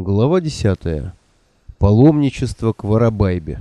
Глава 10. Паломничество к Воробайбе.